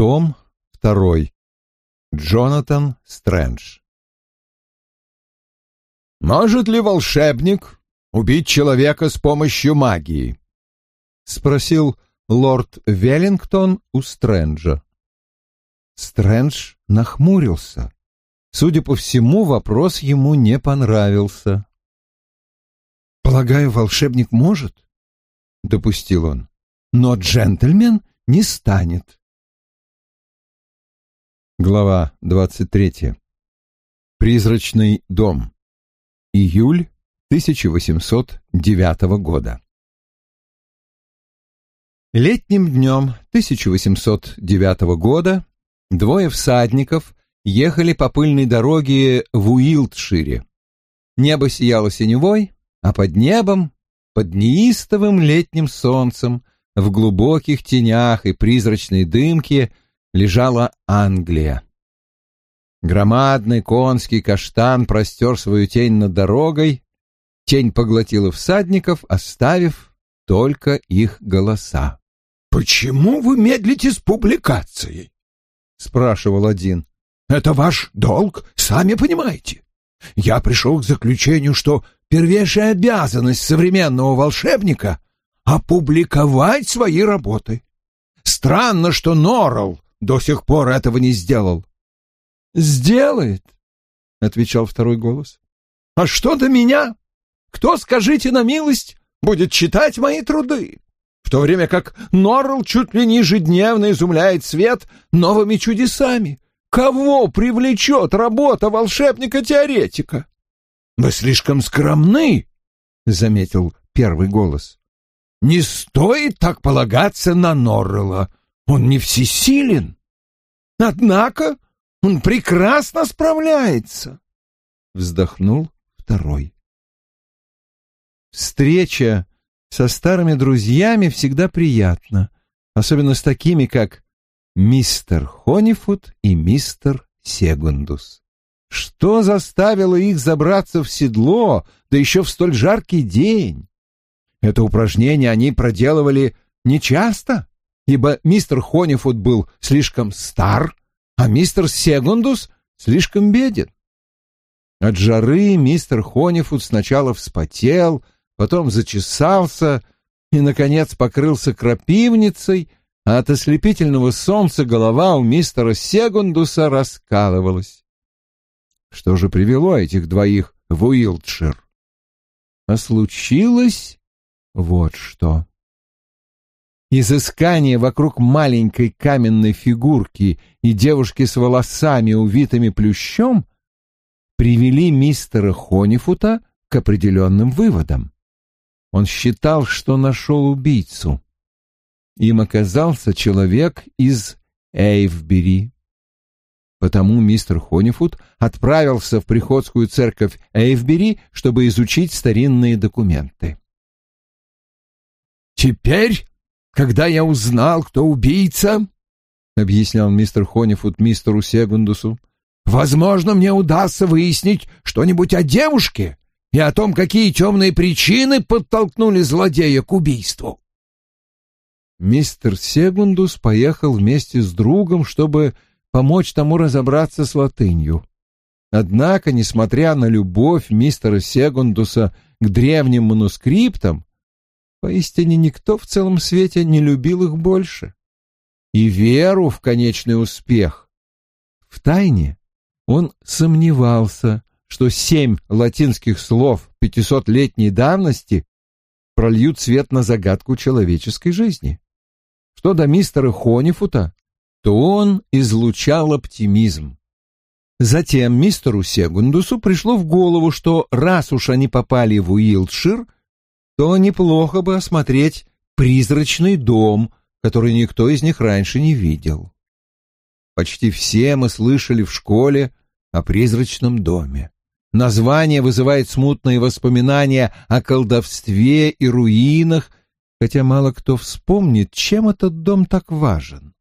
Том 2. Джонатан Стрэндж. «Может ли волшебник убить человека с помощью магии?» — спросил лорд Веллингтон у Стрэнджа. Стрэндж нахмурился. Судя по всему, вопрос ему не понравился. «Полагаю, волшебник может?» — допустил он. «Но джентльмен не станет». Глава двадцать третья. Призрачный дом. Июль 1809 года. Летним днем 1809 года двое всадников ехали по пыльной дороге в Уилтшире. Небо сияло синевой, а под небом, под неистовым летним солнцем, в глубоких тенях и призрачной дымке лежала Англия. Громадный конский каштан простер свою тень над дорогой, тень поглотила всадников, оставив только их голоса. «Почему вы медлите с публикацией?» — спрашивал один. «Это ваш долг, сами понимаете. Я пришел к заключению, что первейшая обязанность современного волшебника — опубликовать свои работы. Странно, что Норрелл до сих пор этого не сделал. «Сделает», — отвечал второй голос. «А что до меня? Кто, скажите на милость, будет читать мои труды?» В то время как Норрелл чуть ли не ежедневно изумляет свет новыми чудесами. Кого привлечет работа волшебника-теоретика? «Вы слишком скромны», — заметил первый голос. «Не стоит так полагаться на Норрелла. Он не всесилен. Однако он прекрасно справляется, — вздохнул второй. Встреча со старыми друзьями всегда приятна, особенно с такими, как мистер Хонифуд и мистер Сегундус. Что заставило их забраться в седло, да еще в столь жаркий день? Это упражнение они проделывали нечасто, ибо мистер Хонифуд был слишком стар, а мистер Сегундус слишком беден. От жары мистер Хонифуд сначала вспотел, потом зачесался и, наконец, покрылся крапивницей, а от ослепительного солнца голова у мистера Сегундуса раскалывалась. Что же привело этих двоих в Уилтшир? А случилось вот что. Изыскание вокруг маленькой каменной фигурки и девушки с волосами, увитыми плющом, привели мистера Хонифута к определенным выводам. Он считал, что нашел убийцу. Им оказался человек из Эйвбери. Потому мистер Хонифут отправился в приходскую церковь Эйвбери, чтобы изучить старинные документы. «Теперь когда я узнал, кто убийца, — объяснял мистер Хонифуд мистеру Сегундусу, — возможно, мне удастся выяснить что-нибудь о девушке и о том, какие темные причины подтолкнули злодея к убийству. Мистер Сегундус поехал вместе с другом, чтобы помочь тому разобраться с латынью. Однако, несмотря на любовь мистера Сегундуса к древним манускриптам, Поистине никто в целом свете не любил их больше. И веру в конечный успех. В тайне он сомневался, что семь латинских слов пятисотлетней давности прольют свет на загадку человеческой жизни. Что до мистера Хонифута, то он излучал оптимизм. Затем мистеру Сегундусу пришло в голову, что раз уж они попали в Уилтшир — то неплохо бы осмотреть призрачный дом, который никто из них раньше не видел. Почти все мы слышали в школе о призрачном доме. Название вызывает смутные воспоминания о колдовстве и руинах, хотя мало кто вспомнит, чем этот дом так важен.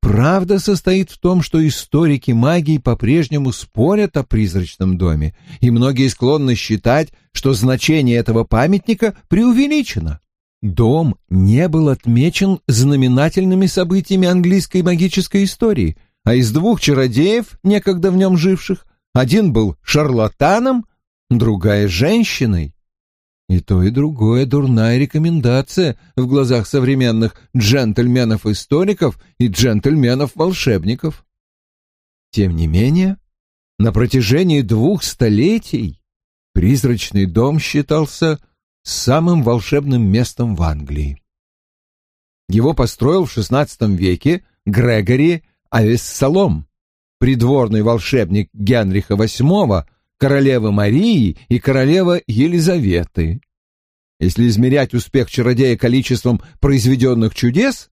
Правда состоит в том, что историки магии по-прежнему спорят о призрачном доме, и многие склонны считать, что значение этого памятника преувеличено. дом не был отмечен знаменательными событиями английской магической истории, а из двух чародеев, некогда в нем живших, один был шарлатаном, другая — женщиной. И то, и другое дурная рекомендация в глазах современных джентльменов-историков и джентльменов-волшебников. Тем не менее, на протяжении двух столетий призрачный дом считался самым волшебным местом в Англии. Его построил в XVI веке Грегори Авессалом, придворный волшебник Генриха VIII, королевы Марии и королевы Елизаветы. Если измерять успех чародея количеством произведенных чудес,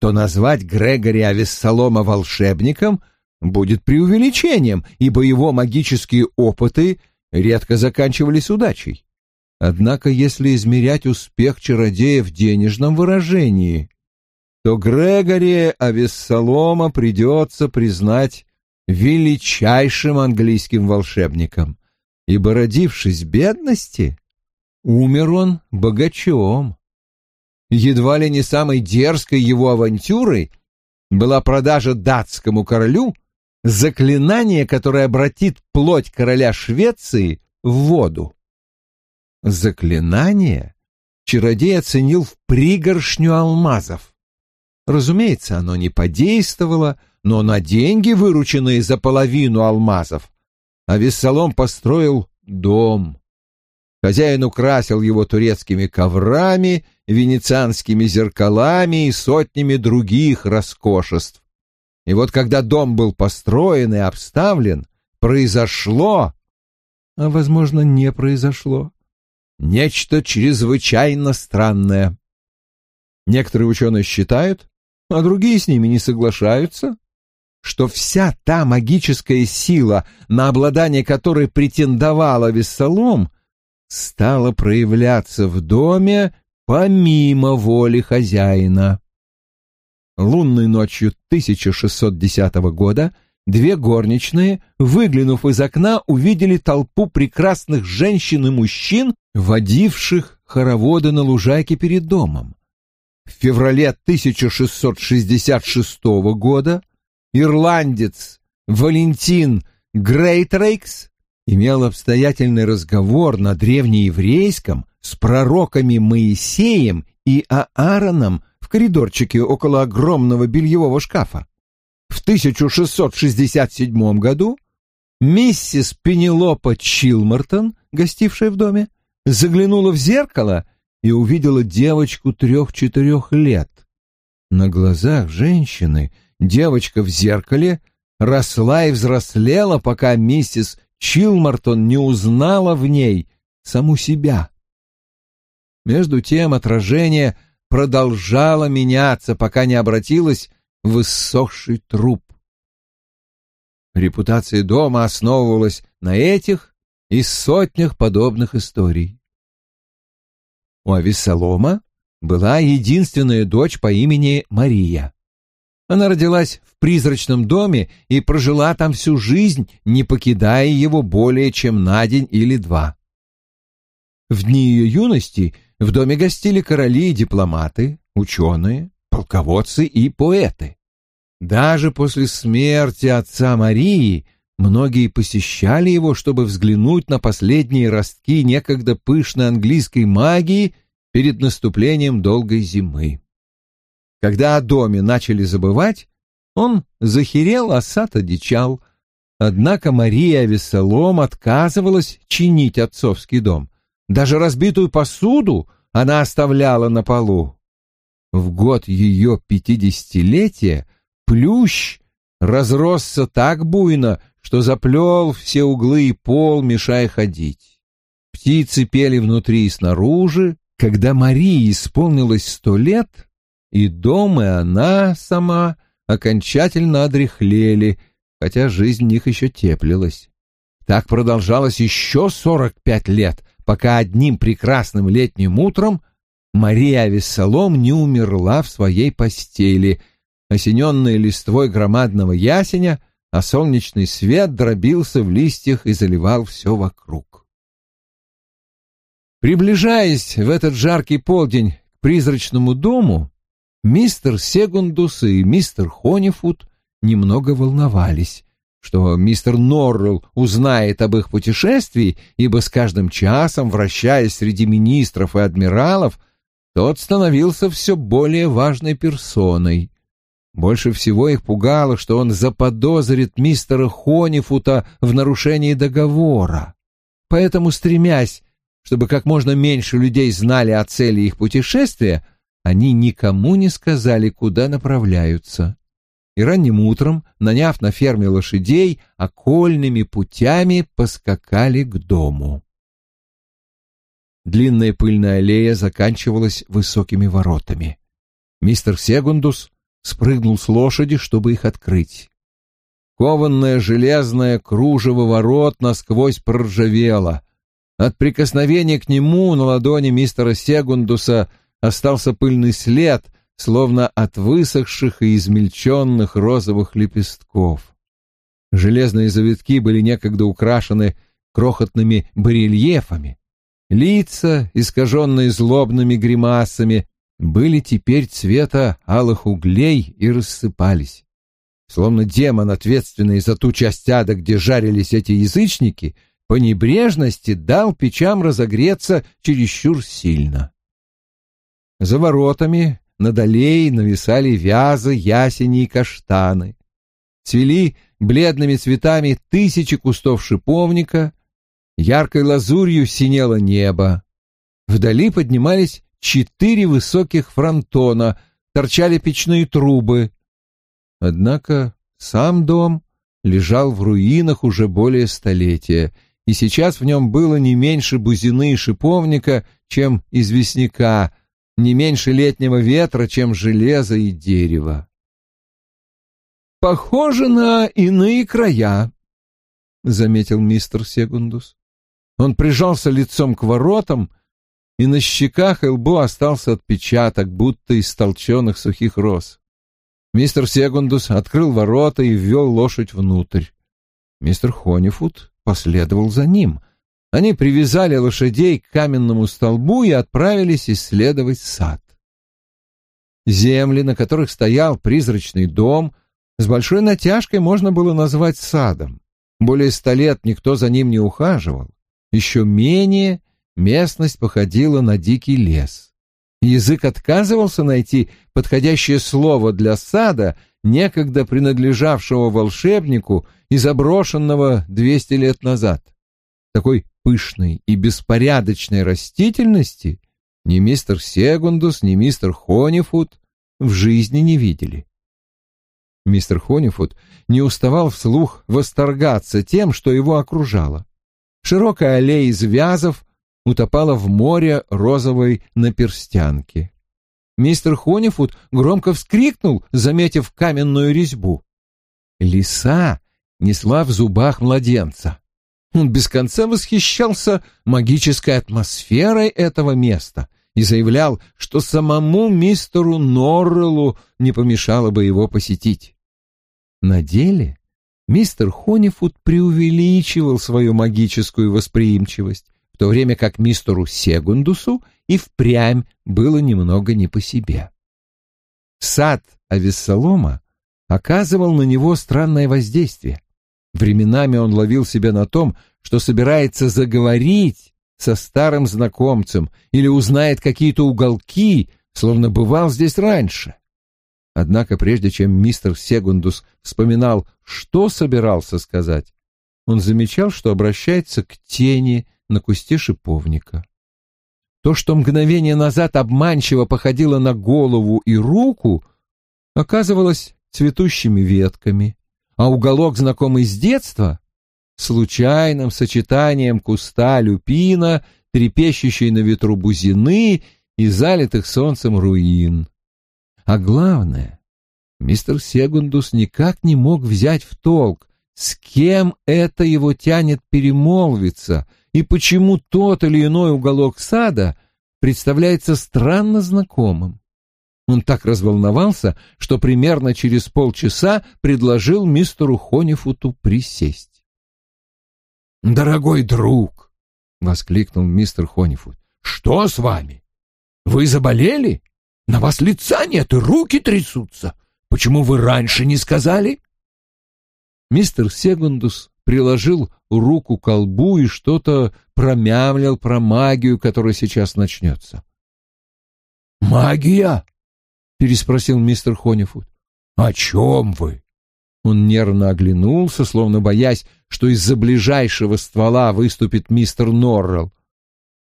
то назвать Грегори Авессалома волшебником будет преувеличением, ибо его магические опыты редко заканчивались удачей. Однако, если измерять успех чародея в денежном выражении, то Грегори Авессалома придется признать величайшим английским волшебником, ибо, родившись бедности, умер он богачом. Едва ли не самой дерзкой его авантюрой была продажа датскому королю заклинание, которое обратит плоть короля Швеции в воду. Заклинание чародей оценил в пригоршню алмазов. Разумеется, оно не подействовало, но на деньги, вырученные за половину алмазов, Авессалом построил дом. Хозяин украсил его турецкими коврами, венецианскими зеркалами и сотнями других роскошеств. И вот когда дом был построен и обставлен, произошло, а, возможно, не произошло, нечто чрезвычайно странное. Некоторые ученые считают, а другие с ними не соглашаются, что вся та магическая сила, на обладание которой претендовала Вессалом, стала проявляться в доме помимо воли хозяина. Лунной ночью 1610 года две горничные, выглянув из окна, увидели толпу прекрасных женщин и мужчин, водивших хороводы на лужайке перед домом. В феврале 1666 года ирландец Валентин Грейтрейкс имел обстоятельный разговор на древнееврейском с пророками Моисеем и Аароном в коридорчике около огромного бельевого шкафа. В 1667 году миссис Пенелопа Чилмартон, гостившая в доме, заглянула в зеркало и увидела девочку трех-четырех лет. На глазах женщины девочка в зеркале росла и взрослела, пока миссис Чилмартон не узнала в ней саму себя. Между тем отражение продолжало меняться, пока не обратилось в иссохший труп. Репутация дома основывалась на этих и сотнях подобных историй. У Авессалома была единственная дочь по имени Мария. Она родилась в призрачном доме и прожила там всю жизнь, не покидая его более чем на день или два. В дни ее юности в доме гостили короли и дипломаты, ученые, полководцы и поэты. Даже после смерти отца Марии многие посещали его, чтобы взглянуть на последние ростки некогда пышной английской магии перед наступлением долгой зимы. Когда о доме начали забывать, он захерел, а сад одичал. Однако Мария Веселом отказывалась чинить отцовский дом. Даже разбитую посуду она оставляла на полу. В год ее пятидесятилетия плющ разросся так буйно, что заплел все углы и пол, мешая ходить. Птицы пели внутри и снаружи. Когда Марии исполнилось сто лет, и дом, и она сама окончательно одряхлели, хотя жизнь в них еще теплилась. Так продолжалось еще сорок пять лет, пока одним прекрасным летним утром Мария Вессалом не умерла в своей постели, осененная листвой громадного ясеня, а солнечный свет дробился в листьях и заливал все вокруг. Приближаясь в этот жаркий полдень призрачному дому, мистер Сегундус и мистер Хонифуд немного волновались, что мистер Норрелл узнает об их путешествии, ибо с каждым часом, вращаясь среди министров и адмиралов, тот становился все более важной персоной. Больше всего их пугало, что он заподозрит мистера Хонифута в нарушении договора. Поэтому, стремясь, чтобы как можно меньше людей знали о цели их путешествия, они никому не сказали, куда направляются. И ранним утром, наняв на ферме лошадей, окольными путями поскакали к дому. Длинная пыльная аллея заканчивалась высокими воротами. Мистер Сегундус спрыгнул с лошади, чтобы их открыть. Кованное железное кружево ворот насквозь проржавело. От прикосновения к нему на ладони мистера Сегундуса остался пыльный след, словно от высохших и измельченных розовых лепестков. Железные завитки были некогда украшены крохотными барельефами. Лица, искаженные злобными гримасами, были теперь цвета алых углей и рассыпались. Словно демон, ответственный за ту часть ада, где жарились эти язычники, по небрежности дал печам разогреться чересчур сильно. За воротами над аллеей нависали вязы, ясени и каштаны. Цвели бледными цветами тысячи кустов шиповника, яркой лазурью синело небо. Вдали поднимались четыре высоких фронтона, торчали печные трубы. Однако сам дом лежал в руинах уже более столетия, и сейчас в нем было не меньше бузины и шиповника, чем известняка, не меньше летнего ветра, чем железо и дерево. «Похоже на иные края», — заметил мистер Сегундус. Он прижался лицом к воротам, и на щеках и лбу остался отпечаток, будто из толченых сухих роз. Мистер Сегундус открыл ворота и ввел лошадь внутрь. Мистер Хонифуд последовал за ним. Они привязали лошадей к каменному столбу и отправились исследовать сад. Земли, на которых стоял призрачный дом, с большой натяжкой можно было назвать садом. Более ста лет никто за ним не ухаживал. Еще менее местность походила на дикий лес. Язык отказывался найти подходящее слово для сада, некогда принадлежавшего волшебнику и заброшенного двести лет назад. Такой пышной и беспорядочной растительности ни мистер Сегундус, ни мистер Хонифуд в жизни не видели. Мистер Хонифуд не уставал вслух восторгаться тем, что его окружало. Широкая аллея из вязов утопала в море розовой наперстянки. Мистер Хонифуд громко вскрикнул, заметив каменную резьбу. Лиса несла в зубах младенца. Он без конца восхищался магической атмосферой этого места и заявлял, что самому мистеру Норреллу не помешало бы его посетить. На деле мистер Хонифуд преувеличивал свою магическую восприимчивость, в то время как мистеру Сегундусу и впрямь было немного не по себе. Сад Авессалома оказывал на него странное воздействие. Временами он ловил себя на том, что собирается заговорить со старым знакомцем или узнает какие-то уголки, словно бывал здесь раньше. Однако прежде чем мистер Сегундус вспоминал, что собирался сказать, он замечал, что обращается к тени на кусте шиповника. То, что мгновение назад обманчиво походило на голову и руку, оказывалось цветущими ветками, а уголок, знакомый с детства, случайным сочетанием куста люпина, трепещущей на ветру бузины и залитых солнцем руин. А главное, мистер Сегундус никак не мог взять в толк, с кем это его тянет перемолвиться и почему тот или иной уголок сада представляется странно знакомым. Он так разволновался, что примерно через полчаса предложил мистеру Хонифуту присесть. «Дорогой друг!» — воскликнул мистер Хонифут. «Что с вами? Вы заболели? На вас лица нет и руки трясутся. Почему вы раньше не сказали?» Мистер Сегундус приложил руку к колбу и что-то промямлил про магию, которая сейчас начнется. «Магия?» — переспросил мистер Хонифуд. «О чем вы?» Он нервно оглянулся, словно боясь, что из-за ближайшего ствола выступит мистер Норрелл.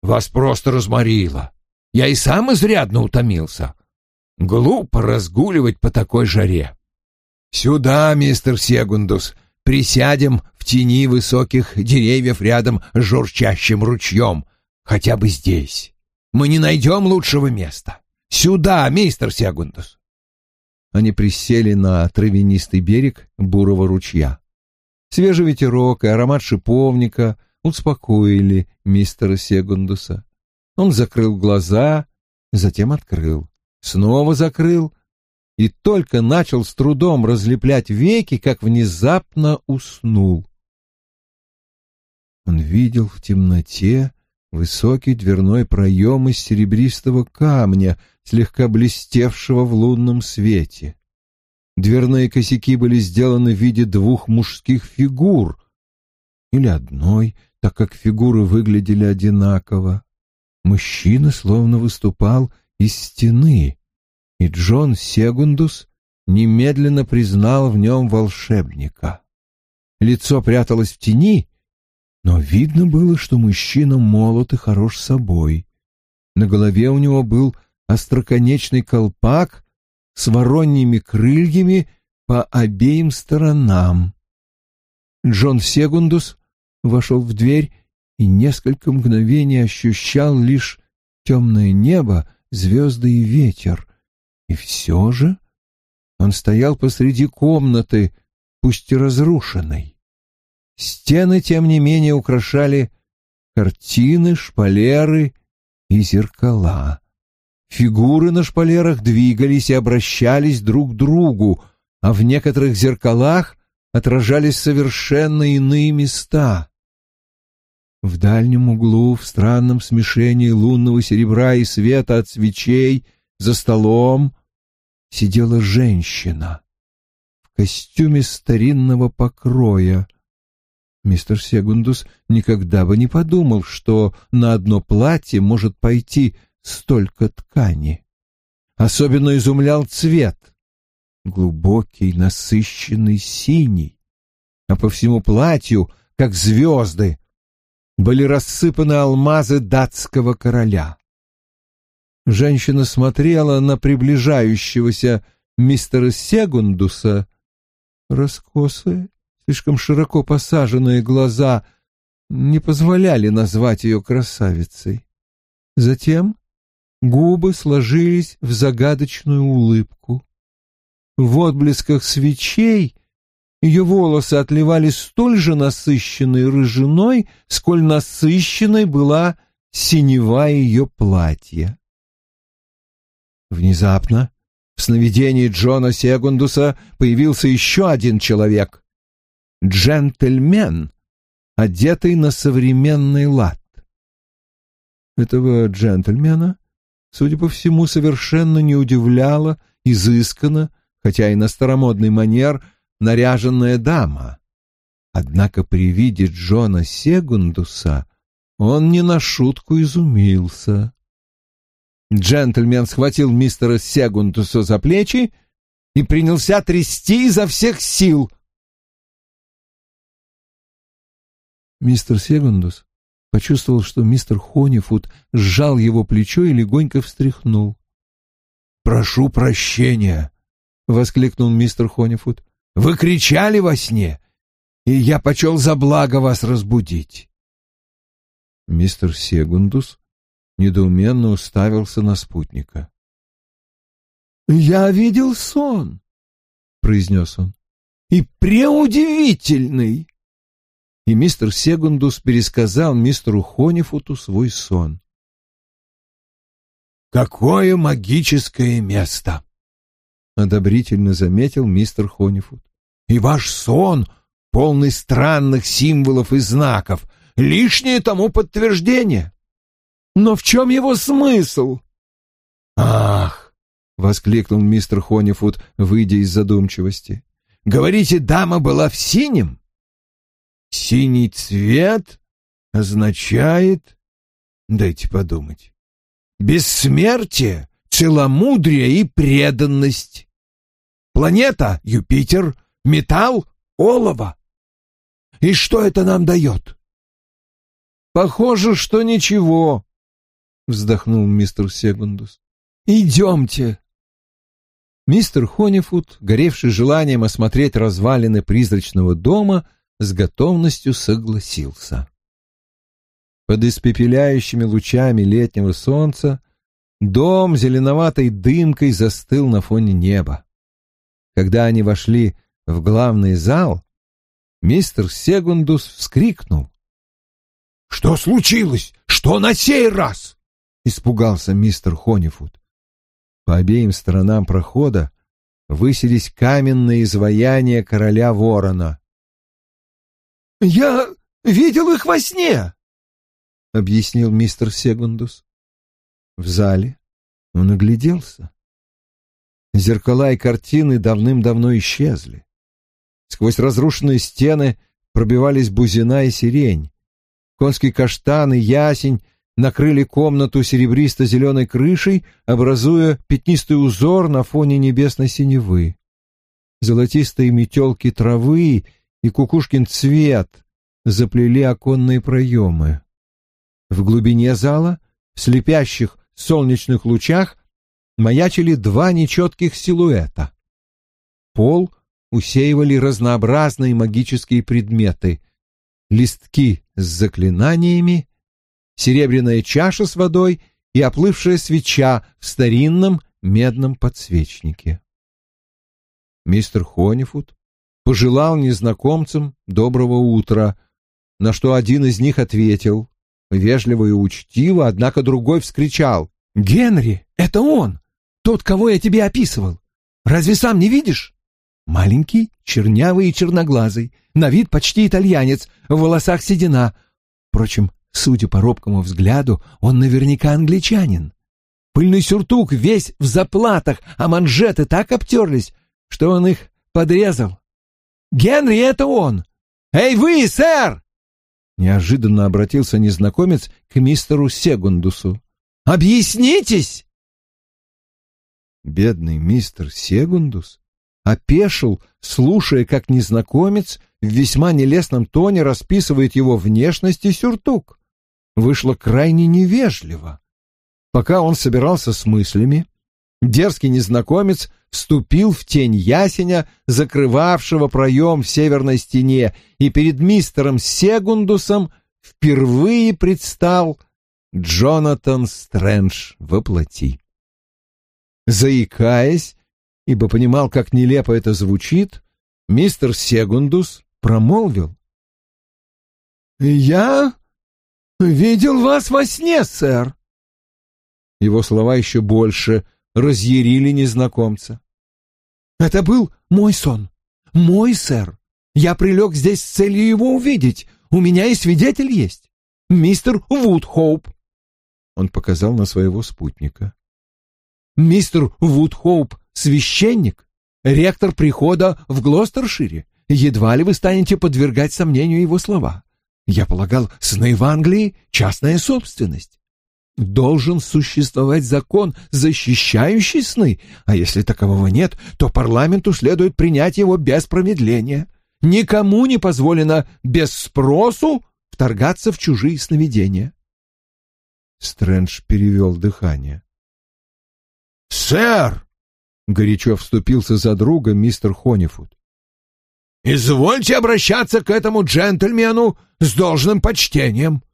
«Вас просто разморило. Я и сам изрядно утомился. Глупо разгуливать по такой жаре. Сюда, мистер Сегундус, присядем в тени высоких деревьев рядом с журчащим ручьем, хотя бы здесь. Мы не найдем лучшего места. Сюда, мистер Сегундус. Они присели на травянистый берег бурого ручья. Свежий ветерок и аромат шиповника успокоили мистера Сегундуса. Он закрыл глаза, затем открыл, снова закрыл и только начал с трудом разлеплять веки, как внезапно уснул. Он видел в темноте высокий дверной проем из серебристого камня, слегка блестевшего в лунном свете. Дверные косяки были сделаны в виде двух мужских фигур, или одной, так как фигуры выглядели одинаково. Мужчина словно выступал из стены, и Джон Сегундус немедленно признал в нем волшебника. Лицо пряталось в тени, но видно было, что мужчина молод и хорош собой. На голове у него был остроконечный колпак с вороньими крыльями по обеим сторонам. Джон Сегундус вошел в дверь и несколько мгновений ощущал лишь темное небо, звезды и ветер. И все же он стоял посреди комнаты, пусть и разрушенной. Стены, тем не менее, украшали картины, шпалеры и зеркала. Фигуры на шпалерах двигались и обращались друг к другу, а в некоторых зеркалах отражались совершенно иные места. В дальнем углу, в странном смешении лунного серебра и света от свечей, за столом сидела женщина в костюме старинного покроя. Мистер Сегундус никогда бы не подумал, что на одно платье может пойти столько ткани. Особенно изумлял цвет. Глубокий, насыщенный синий. А по всему платью, как звезды, были рассыпаны алмазы датского короля. Женщина смотрела на приближающегося мистера Сегундуса. Раскосые, слишком широко посаженные глаза не позволяли назвать ее красавицей. Затем губы сложились в загадочную улыбку. В отблесках свечей ее волосы отливали столь же насыщенной рыжиной, сколь насыщенной была синева ее платья. Внезапно в сновидении Джона Сегундуса появился еще один человек — джентльмен, одетый на современный лад. Этого джентльмена, судя по всему, совершенно не удивляло, изысканно, хотя и на старомодный манер — наряженная дама. Однако при виде Джона Сегундуса он не на шутку изумился. Джентльмен схватил мистера Сегундуса за плечи и принялся трясти изо всех сил. Мистер Сегундус почувствовал, что мистер Хонифуд сжал его плечо и легонько встряхнул. «Прошу прощения!» — воскликнул мистер Хонифуд. Вы кричали во сне, и я почел за благо вас разбудить. Мистер Сегундус недоуменно уставился на спутника. «Я видел сон», — произнес он, — «и преудивительный». И мистер Сегундус пересказал мистеру Хонифуту свой сон. «Какое магическое место!» — одобрительно заметил мистер Хонифуд. «И ваш сон, полный странных символов и знаков, лишнее тому подтверждение. Но в чем его смысл?» «Ах!» — воскликнул мистер Хонифуд, выйдя из задумчивости. «Говорите, дама была в синем?» «Синий цвет означает...» Дайте подумать. «Бессмертие, целомудрие и преданность. Планета — Юпитер, металл — олово. И что это нам дает?» «Похоже, что ничего», — вздохнул мистер Сегундус. «Идемте». Мистер Хонифуд, горевший желанием осмотреть развалины призрачного дома, с готовностью согласился. Под испепеляющими лучами летнего солнца дом зеленоватой дымкой застыл на фоне неба. Когда они вошли в главный зал, мистер Сегундус вскрикнул. «Что случилось? Что на сей раз?» — испугался мистер Хонифуд. По обеим сторонам прохода высились каменные изваяния короля ворона. «Я видел их во сне!» — объяснил мистер Сегундус. В зале он огляделся. Зеркала и картины давным-давно исчезли. Сквозь разрушенные стены пробивались бузина и сирень. Конский каштан и ясень накрыли комнату серебристо-зеленой крышей, образуя пятнистый узор на фоне небесной синевы. Золотистые метелки травы и кукушкин цвет заплели оконные проемы. В глубине зала, в слепящих солнечных лучах, маячили два нечетких силуэта. Пол усеивали разнообразные магические предметы — листки с заклинаниями, серебряная чаша с водой и оплывшая свеча в старинном медном подсвечнике. Мистер Хонифуд пожелал незнакомцам доброго утра, на что один из них ответил, вежливо и учтиво, однако другой вскричал. «Генри, это он! Тот, кого я тебе описывал! Разве сам не видишь?» Маленький, чернявый и черноглазый, на вид почти итальянец, в волосах седина. Впрочем, судя по робкому взгляду, он наверняка англичанин. Пыльный сюртук весь в заплатах, а манжеты так обтерлись, что он их подрезал. «Генри, это он! Эй, вы, сэр!» Неожиданно обратился незнакомец к мистеру Сегундусу. «Объяснитесь!» Бедный мистер Сегундус опешил, слушая, как незнакомец в весьма нелестном тоне расписывает его внешность и сюртук. Вышло крайне невежливо. Пока он собирался с мыслями, дерзкий незнакомец вступил в тень ясеня, закрывавшего проем в северной стене, и перед мистером Сегундусом впервые предстал Джонатан Стрэндж воплоти. Заикаясь, ибо понимал, как нелепо это звучит, мистер Сегундус промолвил. «Я видел вас во сне, сэр». Его слова еще больше разъярили незнакомца. «Это был мой сон. Мой, сэр. Я прилег здесь с целью его увидеть. У меня и свидетель есть. Мистер Вудхоуп». Он показал на своего спутника. «Мистер Вудхоуп — священник, ректор прихода в Глостершире. Едва ли вы станете подвергать сомнению его слова. Я полагал, сны в Англии — частная собственность. Должен существовать закон, защищающий сны, а если такового нет, то парламенту следует принять его без промедления. Никому не позволено без спросу вторгаться в чужие сновидения. Стрэндж перевел дыхание. «Сэр!» — горячо вступился за друга мистер Хонифуд. «Извольте обращаться к этому джентльмену с должным почтением.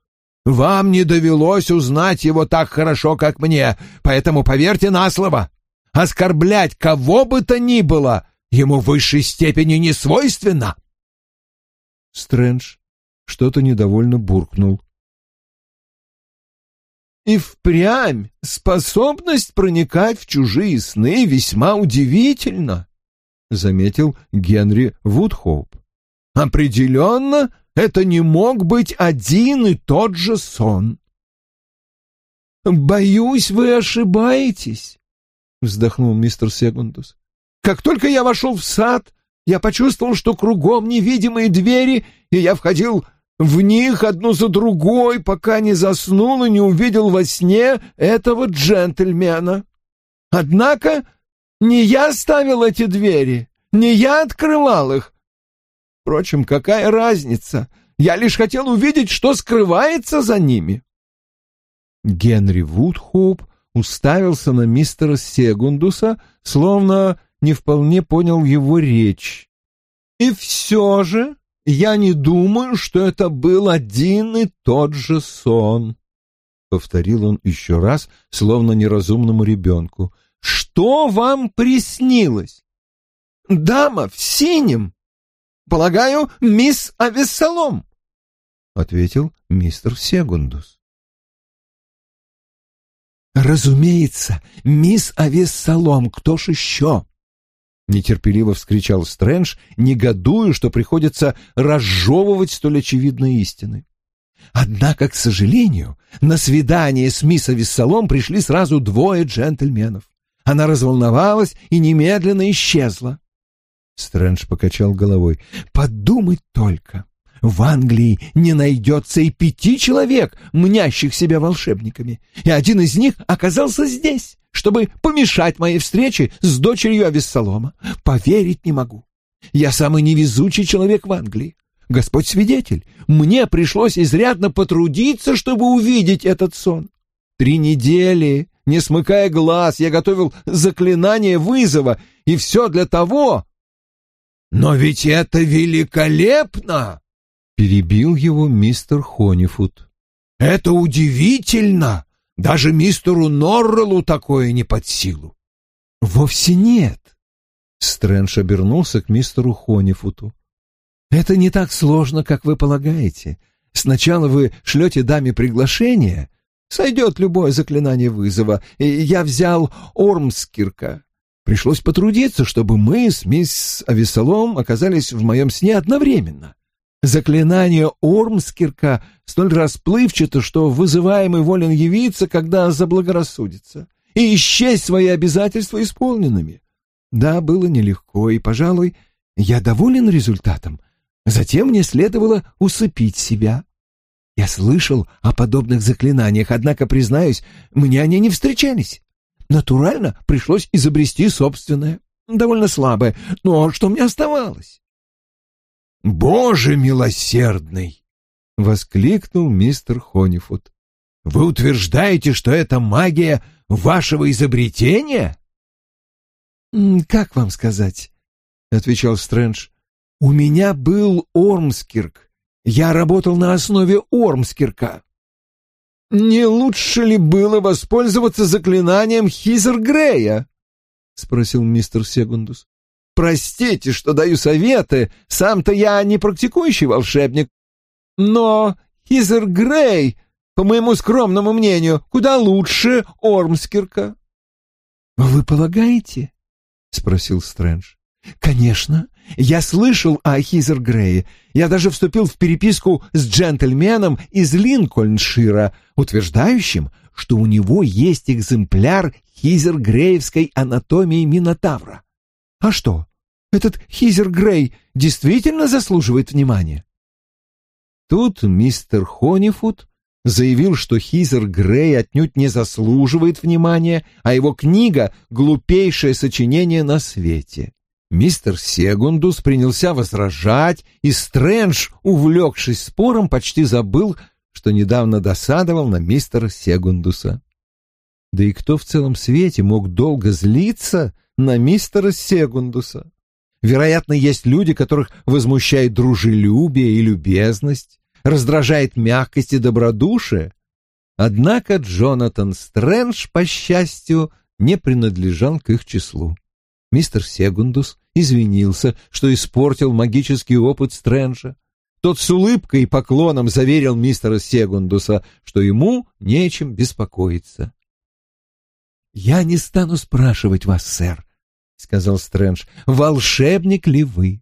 Вам не довелось узнать его так хорошо, как мне, поэтому поверьте на слово. Оскорблять кого бы то ни было ему в высшей степени не свойственно. Стрэндж что-то недовольно буркнул. И впрямь способность проникать в чужие сны весьма удивительна, заметил Генри Вудхоуп. Определенно, это не мог быть один и тот же сон. боюсь, вы ошибаетесь, — вздохнул мистер Сегундус. Как только я вошел в сад, я почувствовал, что кругом невидимые двери, и я входил в них одну за другой, пока не заснул и не увидел во сне этого джентльмена. Однако не я ставил эти двери, не я открывал их. Впрочем, какая разница? Я лишь хотел увидеть, что скрывается за ними. Генри Вудхоуп уставился на мистера Сегундуса, словно не вполне понял его речь. И все же я не думаю, что это был один и тот же сон. Повторил он еще раз, словно неразумному ребенку. Что вам приснилось? Дама в синем. Полагаю, мисс Авессалом, — ответил мистер Сегундус. «Разумеется, мисс Авессалом, кто ж еще?» Нетерпеливо вскричал Стрэндж, негодуя, что приходится разжевывать столь очевидные истины. Однако, к сожалению, на свидание с мисс Авессалом пришли сразу двое джентльменов. Она разволновалась и немедленно исчезла. Стрэндж покачал головой. «Подумать только! В Англии не найдется и пяти человек, мнящих себя волшебниками, и один из них оказался здесь, чтобы помешать моей встрече с дочерью Авессалома. Поверить не могу. Я самый невезучий человек в Англии. Господь свидетель, мне пришлось изрядно потрудиться, чтобы увидеть этот сон. Три недели, не смыкая глаз, я готовил заклинание вызова, и все для того... «Но ведь это великолепно!» — перебил его мистер Хонифуд. «Это удивительно! Даже мистеру Норреллу такое не под силу!» «Вовсе нет!» Стрэндж обернулся к мистеру Хонифуту. «Это не так сложно, как вы полагаете. Сначала вы шлете даме приглашение, сойдет любое заклинание вызова, я взял Ормскирка. Пришлось потрудиться, чтобы мы с мисс Авесолом оказались в моем сне одновременно. Заклинание Ормскирка столь расплывчато, что вызываемый волен явиться, когда заблагорассудится, и исчесть свои обязательства исполненными. Да, было нелегко, и, пожалуй, я доволен результатом. Затем мне следовало усыпить себя. Я слышал о подобных заклинаниях, однако, признаюсь, мне они не встречались. Натурально пришлось изобрести собственное, довольно слабое, но что мне оставалось? «Боже милосердный!» — воскликнул мистер Хонифуд. «Вы утверждаете, что это магия вашего изобретения?» «Как вам сказать?» — отвечал Стрэндж. «У меня был Ормскирк. Я работал на основе Ормскирка». «Не лучше ли было воспользоваться заклинанием Хизер Грея?» — спросил мистер Сегундус. Простите, что даю советы, сам-то я не практикующий волшебник. Но Хизер Грей, по моему скромному мнению, куда лучше Ормскирка. — Вы полагаете? — спросил Стрэндж. — Конечно. Я слышал о Хизер Грее. Я даже вступил в переписку с джентльменом из Линкольншира, утверждающим, что у него есть экземпляр Хизер Греевской анатомии Минотавра. А что, этот Хизер Грей действительно заслуживает внимания? Тут мистер Хонифуд заявил, что Хизер Грей отнюдь не заслуживает внимания, а его книга — глупейшее сочинение на свете. Мистер Сегундус принялся возражать, и Стрэндж, увлекшись спором, почти забыл, что недавно досадовал на мистера Сегундуса. Да и кто в целом свете мог долго злиться на мистера Сегундуса. Вероятно, есть люди, которых возмущает дружелюбие и любезность, раздражает мягкость и добродушие. Однако Джонатан Стрэндж, по счастью, не принадлежал к их числу. Мистер Сегундус извинился, что испортил магический опыт Стрэнджа. Тот с улыбкой и поклоном заверил мистера Сегундуса, что ему нечем беспокоиться. «Я не стану спрашивать вас, сэр, — сказал Стрэндж, — волшебник ли вы?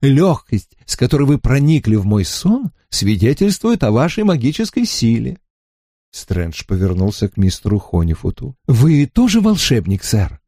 Легкость, с которой вы проникли в мой сон, свидетельствует о вашей магической силе. Стрэндж повернулся к мистеру Хонифуту. «Вы тоже волшебник, сэр?»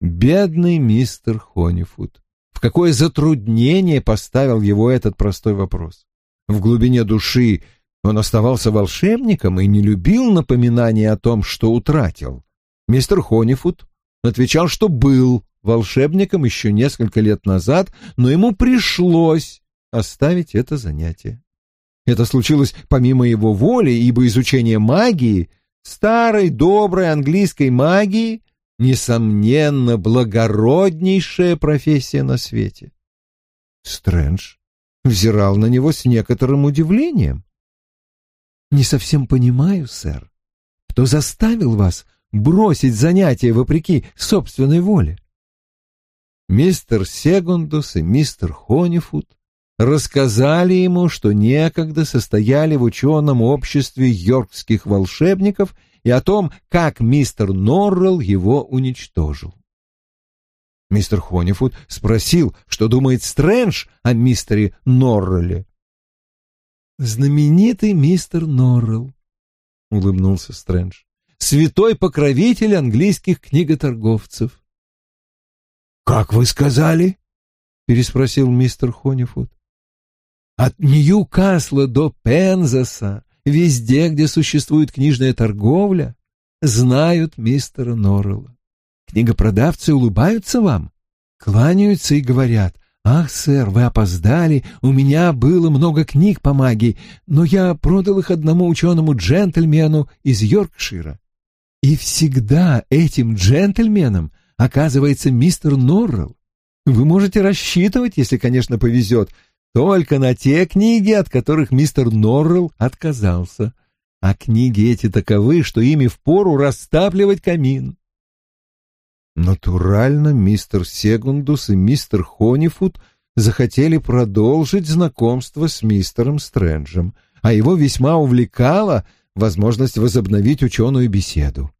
Бедный мистер Хонифут. В какое затруднение поставил его этот простой вопрос. В глубине души он оставался волшебником и не любил напоминания о том, что утратил. Мистер Хонифут отвечал, что был волшебником еще несколько лет назад, но ему пришлось оставить это занятие. Это случилось помимо его воли, ибо изучение магии, старой доброй английской магии, несомненно, благороднейшая профессия на свете. Стрэндж взирал на него с некоторым удивлением. «Не совсем понимаю, сэр, кто заставил вас бросить занятия вопреки собственной воле?» Мистер Сегундус и мистер Хонифуд рассказали ему, что некогда состояли в ученом обществе йоркских волшебников и о том, как мистер Норрелл его уничтожил. Мистер Хонифуд спросил, что думает Стрэндж о мистере Норрелле. «Знаменитый мистер Норрелл», — улыбнулся Стрэндж, — «святой покровитель английских книготорговцев». «Как вы сказали?» — переспросил мистер Хонифуд. От Ньюкасла до Пензаса, везде, где существует книжная торговля, знают мистера Норрелла. Книгопродавцы улыбаются вам, кланяются и говорят, «Ах, сэр, вы опоздали, у меня было много книг по магии, но я продал их одному ученому-джентльмену из Йоркшира». И всегда этим джентльменом оказывается мистер Норрелл. Вы можете рассчитывать, если, конечно, повезет, только на те книги, от которых мистер Норрелл отказался. А книги эти таковы, что ими впору растапливать камин. Натурально мистер Сегундус и мистер Хонифуд захотели продолжить знакомство с мистером Стрэнджем, а его весьма увлекала возможность возобновить ученую беседу.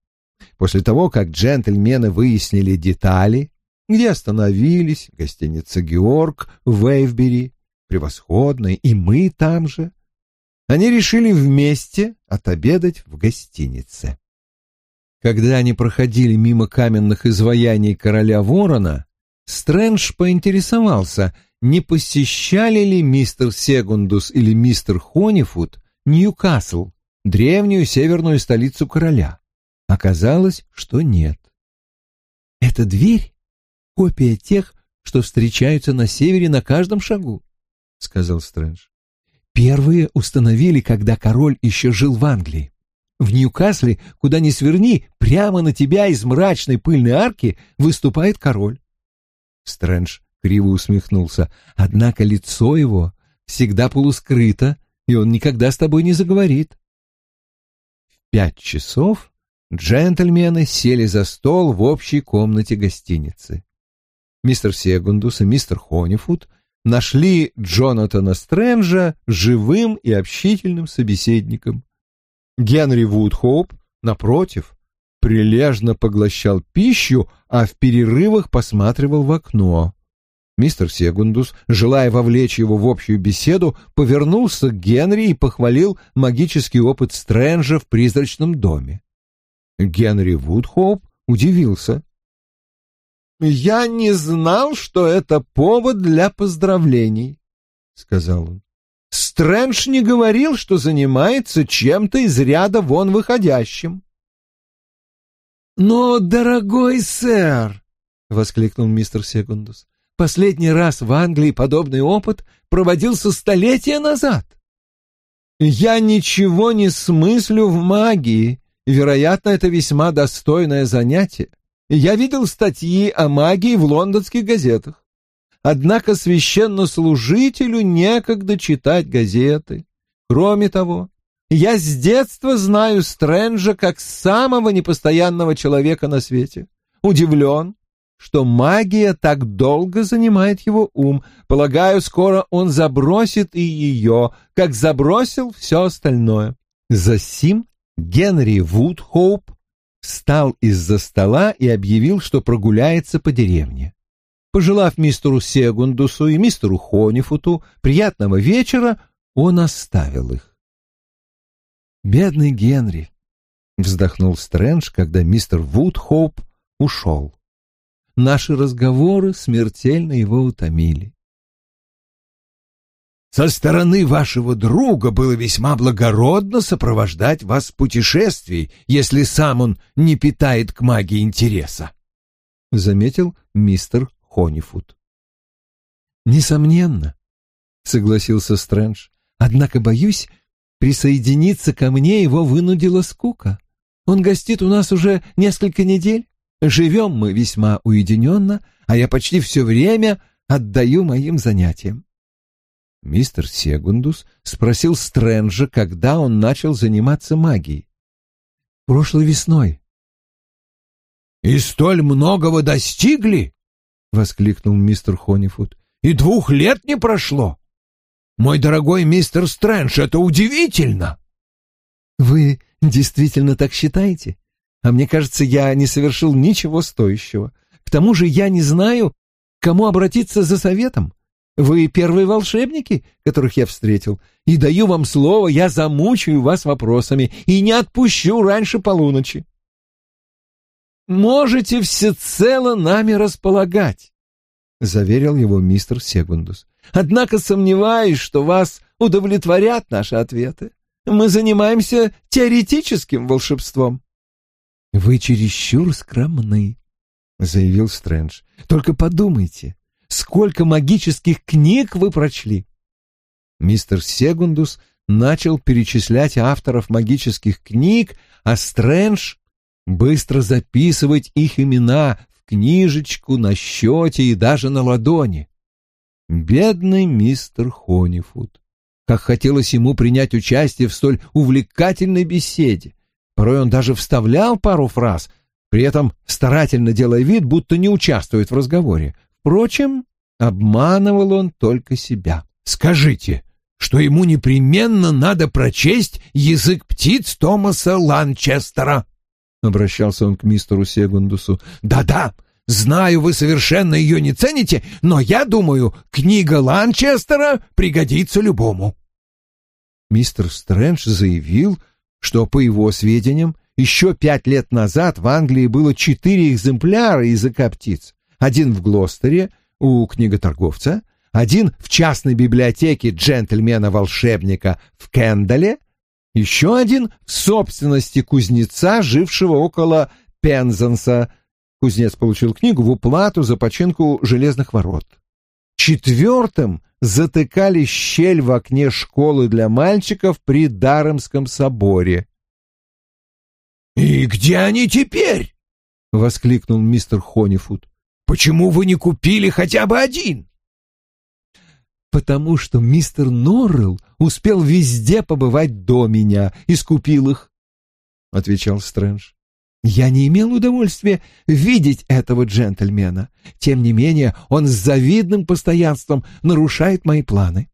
После того, как джентльмены выяснили детали, где остановились, гостиница «Георг» в Вейвбери, превосходной, и мы там же, они решили вместе отобедать в гостинице. Когда они проходили мимо каменных изваяний короля Ворона, Стрэндж поинтересовался, не посещали ли мистер Сегундус или мистер Хонифуд Ньюкасл, древнюю северную столицу короля. Оказалось, что нет. «Эта дверь — копия тех, что встречаются на севере на каждом шагу», — сказал Стрэндж. «Первые установили, когда король еще жил в Англии. В Ньюкасле, куда ни сверни, прямо на тебя из мрачной пыльной арки выступает король. Стрэндж криво усмехнулся. Однако лицо его всегда полускрыто, и он никогда с тобой не заговорит. В пять часов джентльмены сели за стол в общей комнате гостиницы. Мистер Сегундус и мистер Хонифуд нашли Джонатана Стрэнджа живым и общительным собеседником. Генри Вудхоуп, напротив, прилежно поглощал пищу, а в перерывах посматривал в окно. Мистер Сегундус, желая вовлечь его в общую беседу, повернулся к Генри и похвалил магический опыт Стрэнджа в призрачном доме. Генри Вудхоуп удивился. «Я не знал, что это повод для поздравлений», — сказал он. Стрэндж не говорил, что занимается чем-то из ряда вон выходящим. «Но, дорогой сэр!» — воскликнул мистер Секундус. «Последний раз в Англии подобный опыт проводился столетия назад. Я ничего не смыслю в магии. Вероятно, это весьма достойное занятие. Я видел статьи о магии в лондонских газетах. Однако священнослужителю некогда читать газеты. Кроме того, я с детства знаю Стрэнджа как самого непостоянного человека на свете. Удивлен, что магия так долго занимает его ум. Полагаю, скоро он забросит и ее, как забросил все остальное. Засим Генри Вудхоуп встал из-за стола и объявил, что прогуляется по деревне. Пожелав мистеру Сегундусу и мистеру Хонифуту приятного вечера, он оставил их. Бедный Генри, вздохнул Стрэндж, когда мистер Вудхоуп ушел. Наши разговоры смертельно его утомили. Со стороны вашего друга было весьма благородно сопровождать вас в путешествии, если сам он не питает к магии интереса, — заметил мистер Хонифуд. «Несомненно», — согласился Стрэндж. «Однако, боюсь, присоединиться ко мне его вынудила скука. Он гостит у нас уже несколько недель. Живем мы весьма уединенно, а я почти все время отдаю моим занятиям». Мистер Сегундус спросил Стрэнджа, когда он начал заниматься магией. «Прошлой весной». «И столь многого достигли?» — воскликнул мистер Хонифуд. «И двух лет не прошло! Мой дорогой мистер Стрэндж, это удивительно!» «Вы действительно так считаете? А мне кажется, я не совершил ничего стоящего. К тому же я не знаю, к кому обратиться за советом. Вы первые волшебники, которых я встретил, и даю вам слово, я замучаю вас вопросами и не отпущу раньше полуночи. Можете всецело нами располагать, — заверил его мистер Сегундус. Однако сомневаюсь, что вас удовлетворят наши ответы. Мы занимаемся теоретическим волшебством. — Вы чересчур скромны, — заявил Стрэндж. — Только подумайте, сколько магических книг вы прочли? Мистер Сегундус начал перечислять авторов магических книг, а Стрэндж быстро записывать их имена в книжечку, на счете и даже на ладони. Бедный мистер Хонифуд. Как хотелось ему принять участие в столь увлекательной беседе. Порой он даже вставлял пару фраз, при этом старательно делая вид, будто не участвует в разговоре. Впрочем, обманывал он только себя. «Скажите, что ему непременно надо прочесть язык птиц Томаса Ланчестера?» — обращался он к мистеру Сегундусу. «Да-да, знаю, вы совершенно ее не цените, но я думаю, книга Ланчестера пригодится любому». Мистер Стрэндж заявил, что, по его сведениям, еще пять лет назад в Англии было четыре экземпляра языка птиц. Один в Глостере, у книготорговца, один в частной библиотеке джентльмена-волшебника в Кендале, еще один в собственности кузнеца, жившего около Пензанса. Кузнец получил книгу в уплату за починку железных ворот. Четвертым затыкали щель в окне школы для мальчиков при Даремском соборе. «И где они теперь?» — воскликнул мистер Хонифуд. Почему вы не купили хотя бы один? Потому что мистер Норрелл успел везде побывать до меня и скупил их, — отвечал Стрэндж. Я не имел удовольствия видеть этого джентльмена. Тем не менее, он с завидным постоянством нарушает мои планы.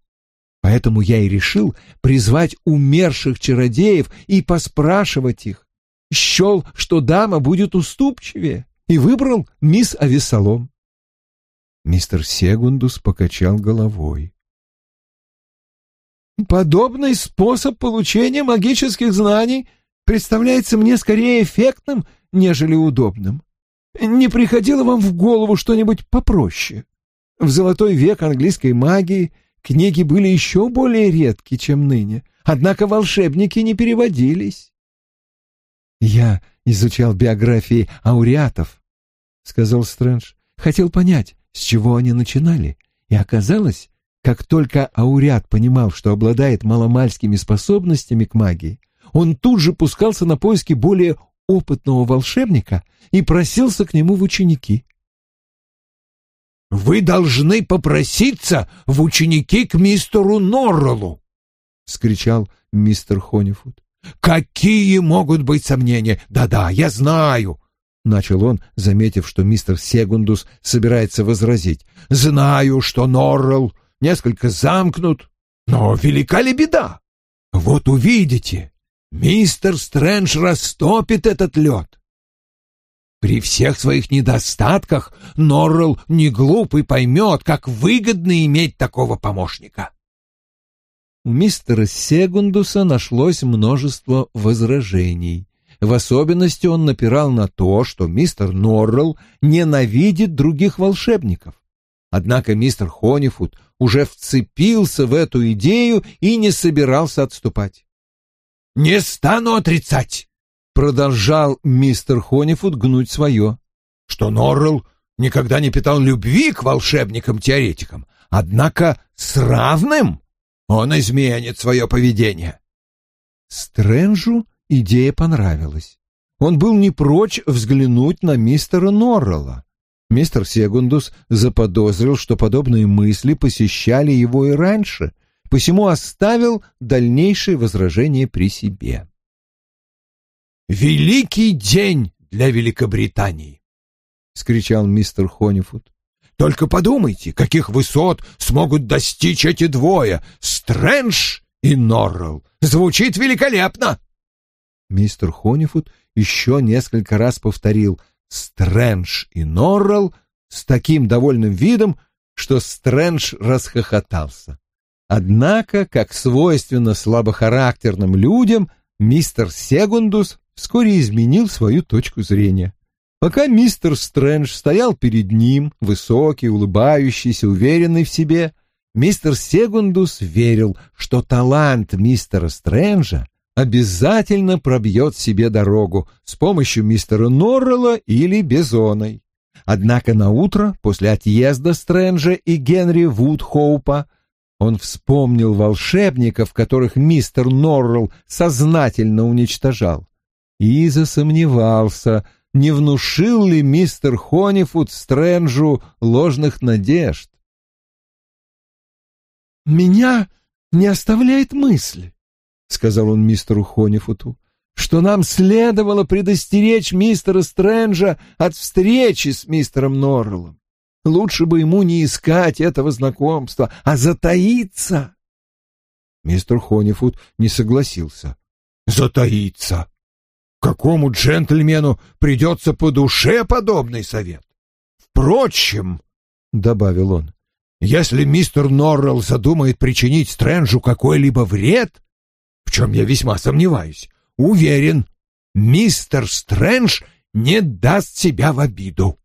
Поэтому я и решил призвать умерших чародеев и поспрашивать их. Счел, что дама будет уступчивее и выбрал мисс Авесолом. Мистер Сегундус покачал головой. Подобный способ получения магических знаний представляется мне скорее эффектным, нежели удобным. Не приходило вам в голову что-нибудь попроще? В золотой век английской магии книги были еще более редки, чем ныне, однако волшебники не переводились. Я изучал биографии ауреатов, — сказал Стрэндж. Хотел понять, с чего они начинали. И оказалось, как только ауреат понимал, что обладает маломальскими способностями к магии, он тут же пускался на поиски более опытного волшебника и просился к нему в ученики. «Вы должны попроситься в ученики к мистеру Норреллу!» — скричал мистер Хонифуд. Какие могут быть сомнения? Да-да, я знаю. Начал он, заметив, что мистер Сегундус собирается возразить. «Знаю, что Норрелл несколько замкнут, но велика ли беда? Вот увидите, мистер Стрэндж растопит этот лед. При всех своих недостатках Норрелл не глуп и поймет, как выгодно иметь такого помощника». У мистера Сегундуса нашлось множество возражений. В особенности он напирал на то, что мистер Норрелл ненавидит других волшебников. Однако мистер Хонифуд уже вцепился в эту идею и не собирался отступать. «Не стану отрицать», — продолжал мистер Хонифуд гнуть свое, «что Норрелл никогда не питал любви к волшебникам-теоретикам, однако с равным он изменит свое поведение». Стрэнджу идея понравилась. Он был не прочь взглянуть на мистера Норрелла. Мистер Сегундус заподозрил, что подобные мысли посещали его и раньше, посему оставил дальнейшие возражения при себе. «Великий день для Великобритании!» — скричал мистер Хонифуд. «Только подумайте, каких высот смогут достичь эти двое, Стрэндж и Норрелл! Звучит великолепно!» Мистер Хонифуд еще несколько раз повторил «Стрэндж и Норрелл» с таким довольным видом, что Стрэндж расхохотался. Однако, как свойственно слабохарактерным людям, мистер Сегундус вскоре изменил свою точку зрения. Пока мистер Стрэндж стоял перед ним, высокий, улыбающийся, уверенный в себе, мистер Сегундус верил, что талант мистера Стрэнджа обязательно пробьет себе дорогу с помощью мистера Норрелла или Бизоной. Однако на утро после отъезда Стрэнджа и Генри Вудхоупа он вспомнил волшебников, которых мистер Норрелл сознательно уничтожал, и засомневался, не внушил ли мистер Хонифуд Стрэнджу ложных надежд. «Меня не оставляет мысль», — сказал он мистеру Хонифуту, что нам следовало предостеречь мистера Стрэнджа от встречи с мистером Норреллом. Лучше бы ему не искать этого знакомства, а затаиться. Мистер Хонифуд не согласился. Затаиться? Какому джентльмену придется по душе подобный совет? Впрочем, — добавил он, — если мистер Норрелл задумает причинить Стрэнджу какой-либо вред, в чем я весьма сомневаюсь, уверен, мистер Стрэндж не даст себя в обиду.